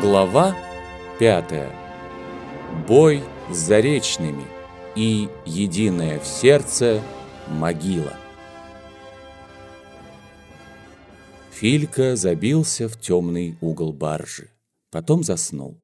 Глава 5. Бой с заречными и единое в сердце могила. Филька забился в темный угол баржи, потом заснул.